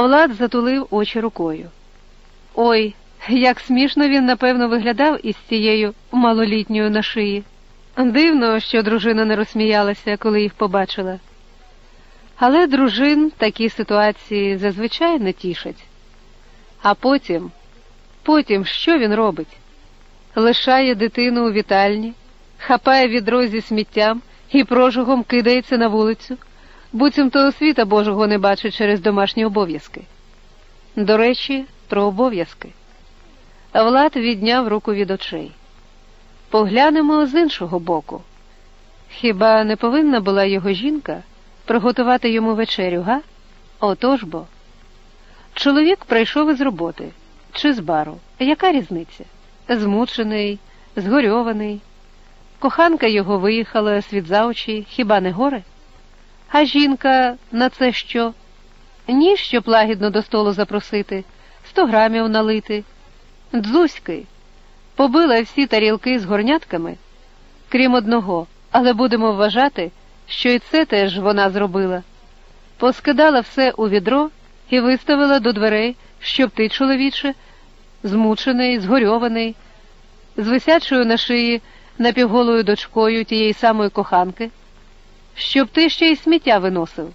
Влад затулив очі рукою. Ой, як смішно він, напевно, виглядав із цією малолітньою на шиї. Дивно, що дружина не розсміялася, коли їх побачила. Але дружин такі ситуації зазвичай не тішать. А потім, потім що він робить? Лишає дитину у вітальні, хапає відро зі сміттям і прожугом кидається на вулицю, буцімто світа Божого не бачить через домашні обов'язки. До речі, про обов'язки. Влад відняв руку від очей. Поглянемо з іншого боку. Хіба не повинна була його жінка приготувати йому вечерю, га? Отож бо. Чоловік прийшов із роботи чи з бару. Яка різниця? Змучений, згорьований. Коханка його виїхала світ за очі, хіба не горе? А жінка на це що? Ні, щоб лагідно до столу запросити, сто грамів налити. Дзуськи, побила всі тарілки з горнятками, крім одного, але будемо вважати, що і це теж вона зробила. Поскидала все у відро і виставила до дверей, щоб ти, чоловіче, змучений, згорьований, з висячою на шиї напівголою дочкою тієї самої коханки, щоб ти ще й сміття виносив,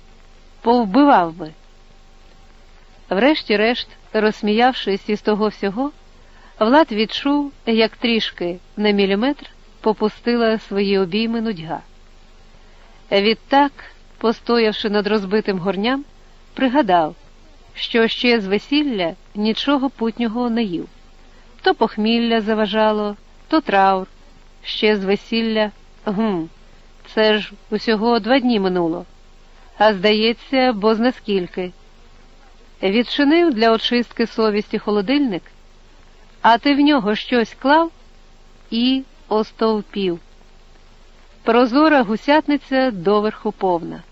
повбивав би. Врешті-решт, розсміявшись із того всього, Влад відчув, як трішки на міліметр попустила свої обійми нудьга. Відтак, постоявши над розбитим горням, пригадав, що ще з весілля нічого путнього не їв. То похмілля заважало, то траур, ще з весілля, гм, це ж усього два дні минуло. А здається, бо знаскільки. Відчинив для очистки совісті холодильник, а ти в нього щось клав і остовпів. Прозора гусятниця доверху повна.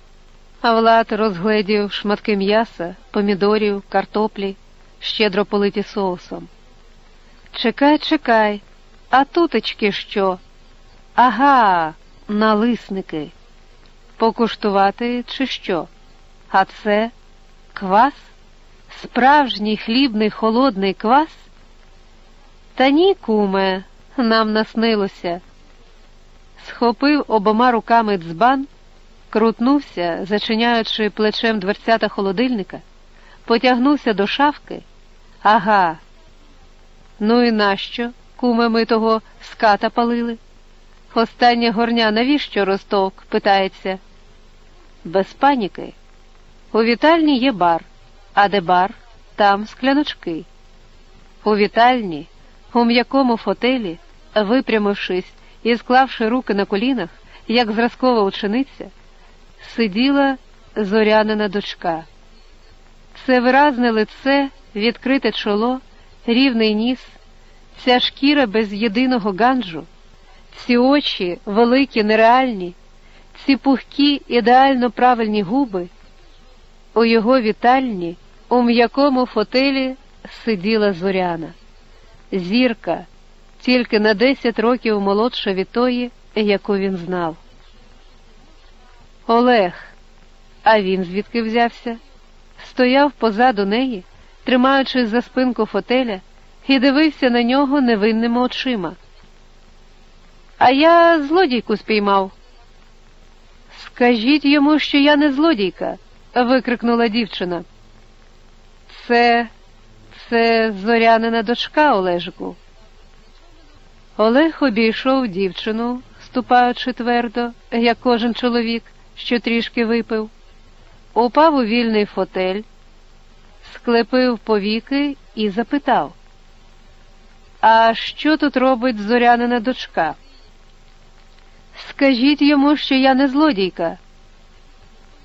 А Влад розгледів шматки м'яса, помідорів, картоплі, щедро политі соусом. Чекай, чекай, а тутечки що? Ага, налисники. Покуштувати, чи що? А це квас? Справжній хлібний холодний квас? Та ні, куме, нам наснилося. Схопив обома руками дзбан, крутнувся, зачиняючи плечем дверцята холодильника, потягнувся до шафки. Ага. Ну і нащо, куме, ми того ската палили? Останнє горня навіщо ростовк? питається. Без паніки. У вітальні є бар, а де бар, там скляночки. У вітальні, у м'якому фотелі, випрямившись і склавши руки на колінах, як зразкова учениця, сиділа зорянина дочка. Це виразне лице, відкрите чоло, рівний ніс, ця шкіра без єдиного ганджу, ці очі великі, нереальні, ці пухкі, ідеально правильні губи. У його вітальні, у м'якому фотелі сиділа зоряна, зірка, тільки на десять років молодша від тої, яку він знав. Олег, а він звідки взявся? Стояв позаду неї, тримаючись за спинку фотеля, і дивився на нього невинними очима. А я злодійку спіймав. Скажіть йому, що я не злодійка, викрикнула дівчина. Це, це зорянина дочка Олежику. Олег обійшов дівчину, ступаючи твердо, як кожен чоловік, що трішки випив, упав у вільний фотель, склепив повіки і запитав: А що тут робить зорянина дочка? Скажіть йому, що я не злодійка.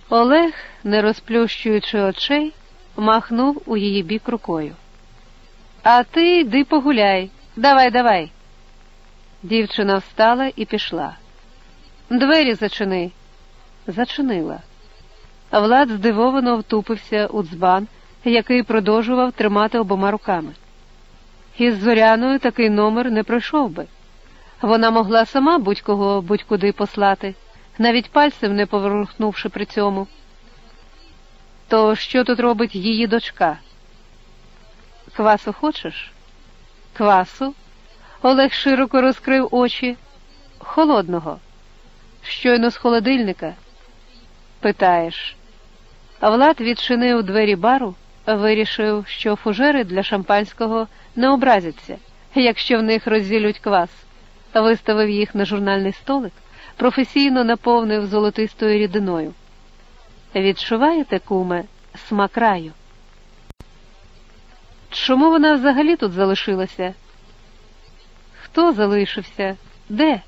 Олег, не розплющуючи очей, махнув у її бік рукою. А ти йди погуляй, давай, давай. Дівчина встала і пішла. Двері зачини. Зачинила. Влад здивовано втупився у дзбан, який продовжував тримати обома руками. Із зоряною такий номер не пройшов би. Вона могла сама будь-кого будь-куди послати, навіть пальцем не поворухнувши при цьому. То що тут робить її дочка? Квасу хочеш? Квасу? Олег широко розкрив очі. Холодного. Щойно з холодильника. Питаєш. Влад відчинив двері бару, вирішив, що фужери для шампанського не образяться, якщо в них розділють квас, виставив їх на журнальний столик, професійно наповнив золотистою рідиною. Відчуваєте, куме, смак раю? Чому вона взагалі тут залишилася? Хто залишився? Де?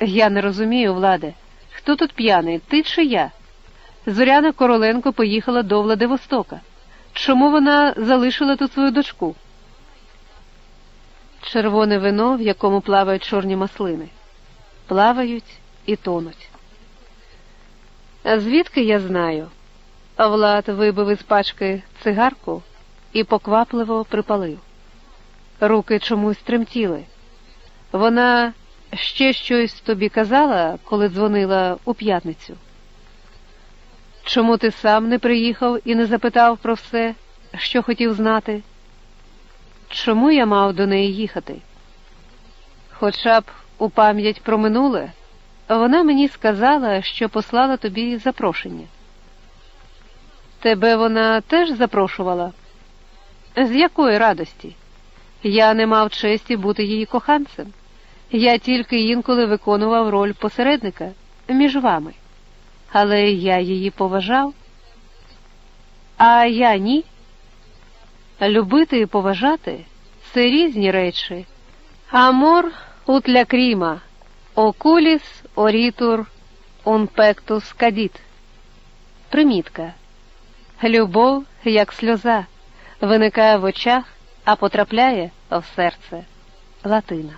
Я не розумію, владе. Хто тут п'яний, ти чи я? Зоряна Короленко поїхала до Владивостока. Чому вона залишила тут свою дочку? Червоне вино, в якому плавають чорні маслини. Плавають і тонуть. Звідки я знаю? Влад вибив із пачки цигарку і поквапливо припалив. Руки чомусь тремтіли. Вона ще щось тобі казала, коли дзвонила у п'ятницю. Чому ти сам не приїхав і не запитав про все, що хотів знати? Чому я мав до неї їхати? Хоча б у пам'ять про минуле, вона мені сказала, що послала тобі запрошення. Тебе вона теж запрошувала? З якої радості? Я не мав честі бути її коханцем. Я тільки інколи виконував роль посередника між вами, але я її поважав. А я ні. Любити і поважати це різні речі. Амор утля кріма, окуліс орітур унпектус кадіт. Примітка. Любов, як сльоза, виникає в очах, а потрапляє в серце. Латина.